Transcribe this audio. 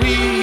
Marie.